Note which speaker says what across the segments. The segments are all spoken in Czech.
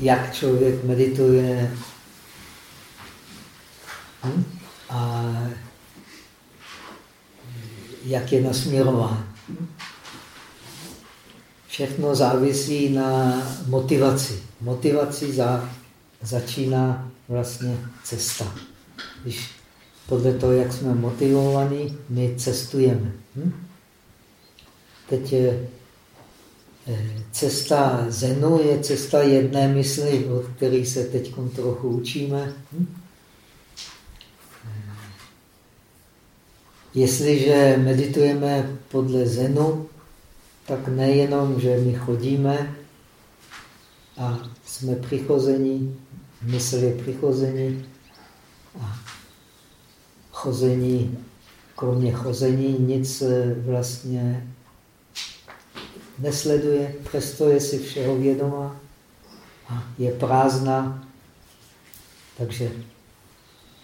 Speaker 1: jak člověk medituje hm? a jak je nasměrován. Všechno závisí na motivaci. Motivací za, začíná vlastně cesta. Když podle toho, jak jsme motivovaní, my cestujeme. Hm? Teď je cesta Zenu je cesta jedné mysli, o které se teď trochu učíme. Hm? Eh, jestliže meditujeme podle Zenu, tak nejenom, že my chodíme a jsme přichození, mysl je přichození a chození, kromě chození nic eh, vlastně nesleduje, přesto je si všeho vědomá a je prázdná, takže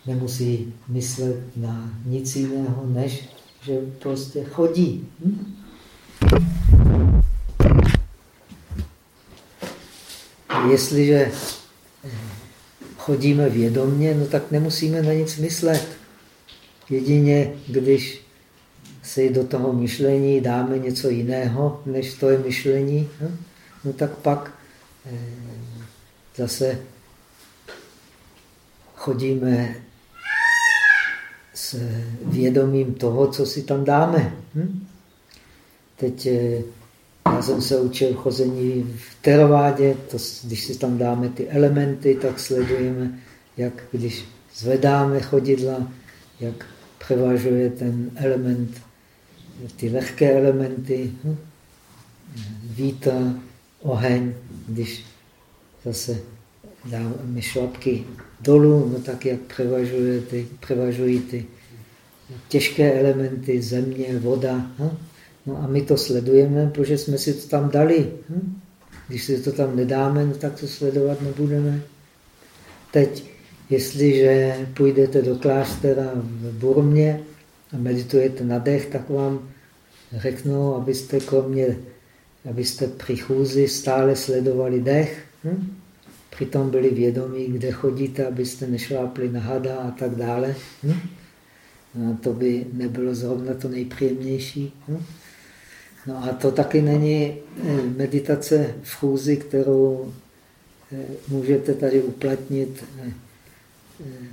Speaker 1: nemusí myslet na nic jiného, než že prostě chodí. Hm? Jestliže chodíme vědomně, no tak nemusíme na nic myslet. Jedině, když si do toho myšlení dáme něco jiného, než to je myšlení, no, no tak pak eh, zase chodíme s vědomím toho, co si tam dáme. Hm? Teď eh, já jsem se učil chození v teravádě, to, když si tam dáme ty elementy, tak sledujeme, jak když zvedáme chodidla, jak převažuje ten element, ty lehké elementy, hm? vítr, oheň, když zase dáme šlapky dolů, no tak jak ty, převažují ty těžké elementy, země, voda. Hm? No a my to sledujeme, protože jsme si to tam dali. Hm? Když si to tam nedáme, no tak to sledovat nebudeme. Teď, jestliže půjdete do kláštera v Burmě meditujete na dech, tak vám řeknou, abyste kromě, abyste při chůzi stále sledovali dech. Hm? Přitom byli vědomí, kde chodíte, abyste nešlápli na hada a tak dále. Hm? A to by nebylo zrovna to nejpříjemnější. Hm? No a to taky není eh, meditace v chůzi, kterou eh, můžete tady uplatnit eh,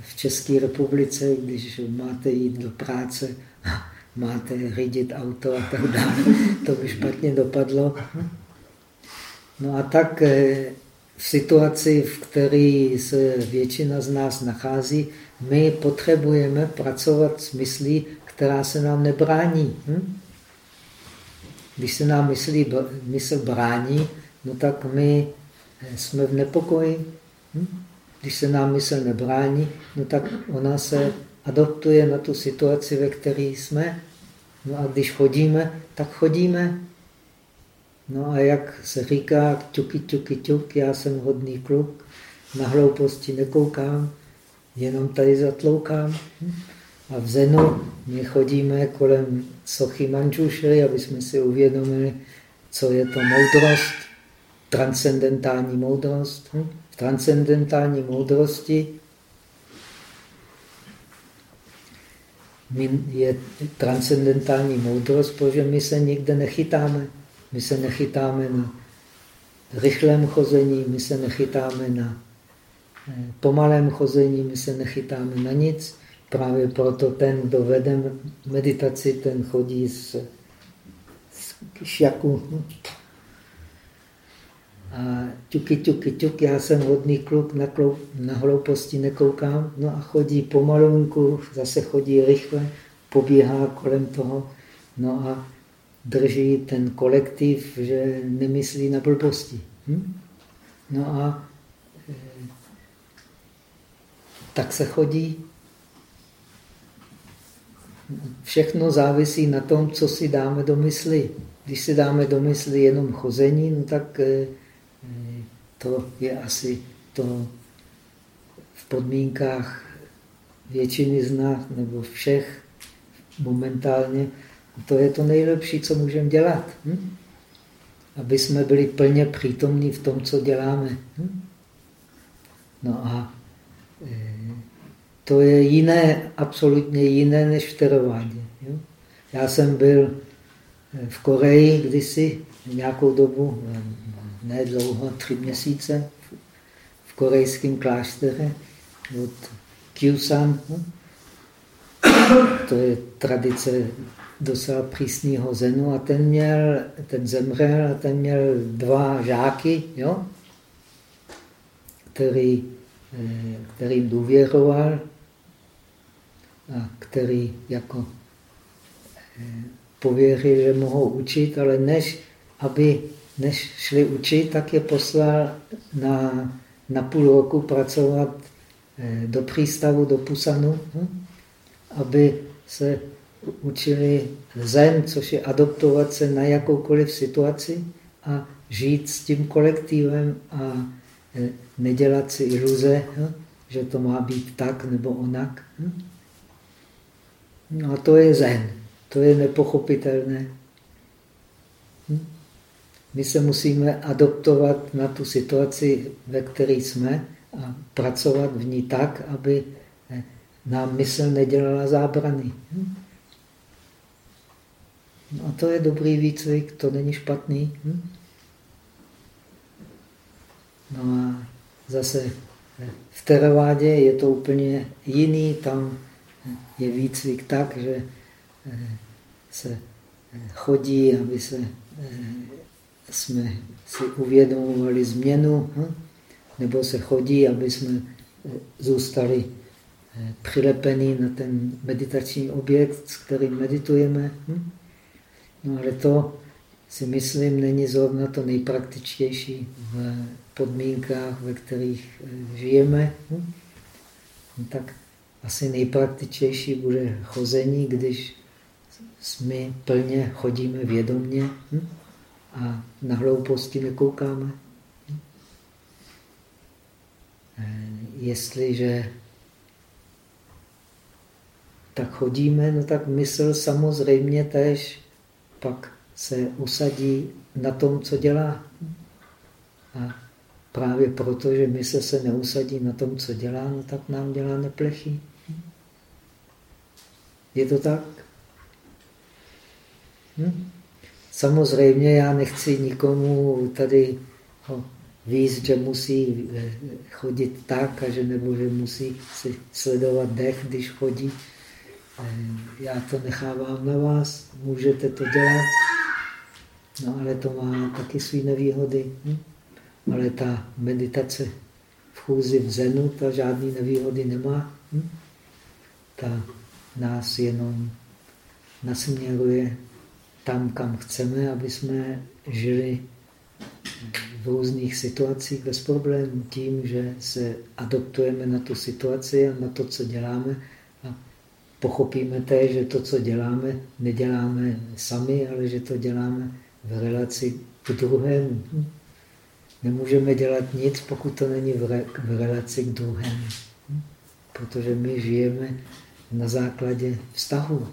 Speaker 1: v České republice, když máte jít do práce, máte řídit auto a tak dále. To by špatně dopadlo. No a tak v situaci, v které se většina z nás nachází, my potřebujeme pracovat s myslí, která se nám nebrání. Hm? Když se nám myslí, mysl brání, no tak my eh, jsme v nepokoji. Hm? Když se nám mysl nebrání, no tak ona se adoptuje na tu situaci, ve které jsme. No a když chodíme, tak chodíme. No a jak se říká, ťuky, ťuky, ťuk, já jsem hodný kluk, na hlouposti nekoukám, jenom tady zatloukám. A v Zenu my chodíme kolem sochy Manžušry, aby jsme si uvědomili, co je to moudrost, transcendentální moudrost. Hm? Transcendentální moudrosti je transcendentální moudrost, protože my se nikde nechytáme. My se nechytáme na rychlém chození, my se nechytáme na eh, pomalém chození, my se nechytáme na nic. Právě proto ten, kdo vede meditaci, ten chodí z, z šaku. A ťuky, ťuky, ťuk, já jsem hodný kluk, na, klou, na hlouposti nekoukám. No a chodí pomalunku, zase chodí rychle, pobíhá kolem toho. No a drží ten kolektiv, že nemyslí na blbosti. Hm? No a e, tak se chodí všechno závisí na tom, co si dáme do mysli. Když si dáme do mysli jenom chození, no tak eh, to je asi to v podmínkách většiny z nás, nebo všech momentálně, to je to nejlepší, co můžeme dělat. Hm? Aby jsme byli plně přítomní v tom, co děláme. Hm? No a to je jiné, absolutně jiné než v teravádě. Já jsem byl v Koreji kdysi nějakou dobu, ne dlouho, tři měsíce, v korejském kláštere od Kyusan. To je tradice docela přísného zenu a ten měl, ten zemřel a ten měl dva žáky, jo? Který, eh, kterým důvěřoval a který jako eh, pověřil, že mohou učit, ale než, aby, než šli učit, tak je poslal na, na půl roku pracovat eh, do přístavu, do Pusanu, hm? aby se učili zen, což je adoptovat se na jakoukoliv situaci a žít s tím kolektivem a eh, nedělat si iluze, hm? že to má být tak nebo onak. Hm? No a to je zen. To je nepochopitelné. My se musíme adoptovat na tu situaci, ve které jsme a pracovat v ní tak, aby nám mysl nedělala zábrany. No a to je dobrý výcvik, to není špatný. No a zase v teravádě je to úplně jiný, tam je výcvik tak, že se chodí, aby se, jsme si uvědomovali změnu, hm? nebo se chodí, aby jsme zůstali přilepení na ten meditační objekt, s kterým meditujeme. Hm? No ale to si myslím není zrovna to nejpraktičtější v podmínkách, ve kterých žijeme. Hm? No tak asi nejpraktičtější bude chození, když my plně chodíme vědomně? A na hlouposti nekoukáme. Hm? Jestliže tak chodíme, no tak mysl samozřejmě tež pak se usadí na tom, co dělá. A právě proto, že mysl se neusadí na tom, co dělá, no tak nám dělá neplechy. Je to tak? Hm? Samozřejmě já nechci nikomu tady víc, že musí eh, chodit tak a že nebo že musí si sledovat dech, když chodí. Eh, já to nechávám na vás, můžete to dělat, no ale to má taky své nevýhody. Hm? Ale ta meditace v chůzi v zenu, ta žádný nevýhody nemá. Hm? Ta nás jenom nasměruje tam, kam chceme, aby jsme žili v různých situacích bez problémů, tím, že se adoptujeme na tu situaci a na to, co děláme a pochopíme té, že to, co děláme, neděláme sami, ale že to děláme v relaci k druhému. Nemůžeme dělat nic, pokud to není v, re v relaci k druhému. Protože my žijeme na základě vztahu.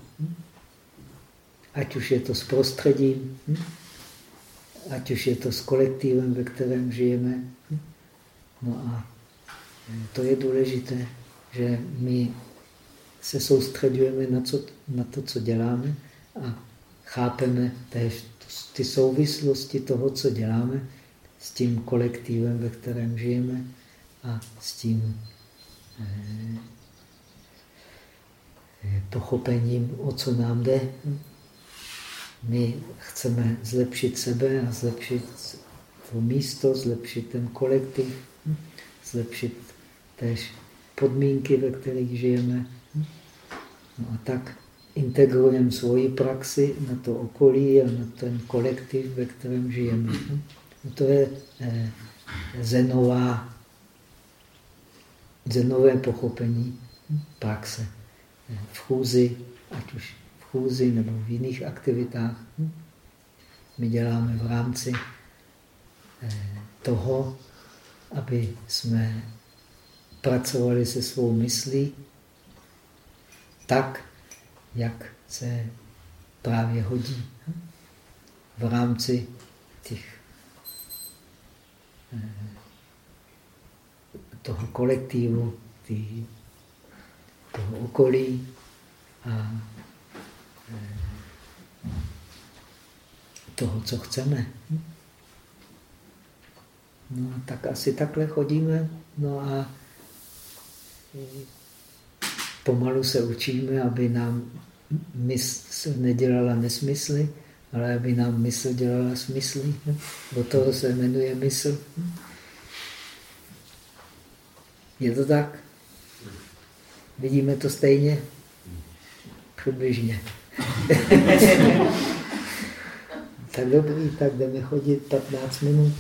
Speaker 1: Ať už je to s prostředím, hm? ať už je to s kolektivem, ve kterém žijeme. Hm? No a to je důležité, že my se soustředujeme na, co, na to, co děláme a chápeme též ty souvislosti toho, co děláme s tím kolektivem, ve kterém žijeme a s tím eh, pochopením, o co nám jde. My chceme zlepšit sebe a zlepšit to místo, zlepšit ten kolektiv, zlepšit též podmínky, ve kterých žijeme. No a tak integrujeme svoji praxi na to okolí a na ten kolektiv, ve kterém žijeme. No to je eh, zenová, zenové pochopení praxe v chůzi, ať už chůzi nebo v jiných aktivitách. My děláme v rámci eh, toho, aby jsme pracovali se svou myslí tak, jak se právě hodí. V rámci těch, eh, toho kolektivu, toho okolí a toho, co chceme. No tak asi takhle chodíme. No a pomalu se učíme, aby nám mysl nedělala nesmysly, ale aby nám mysl dělala smysly. Do toho se jmenuje mysl. Je to tak? Vidíme to stejně? Přibližně. tak dobrý, tak jdeme chodit 15 minut.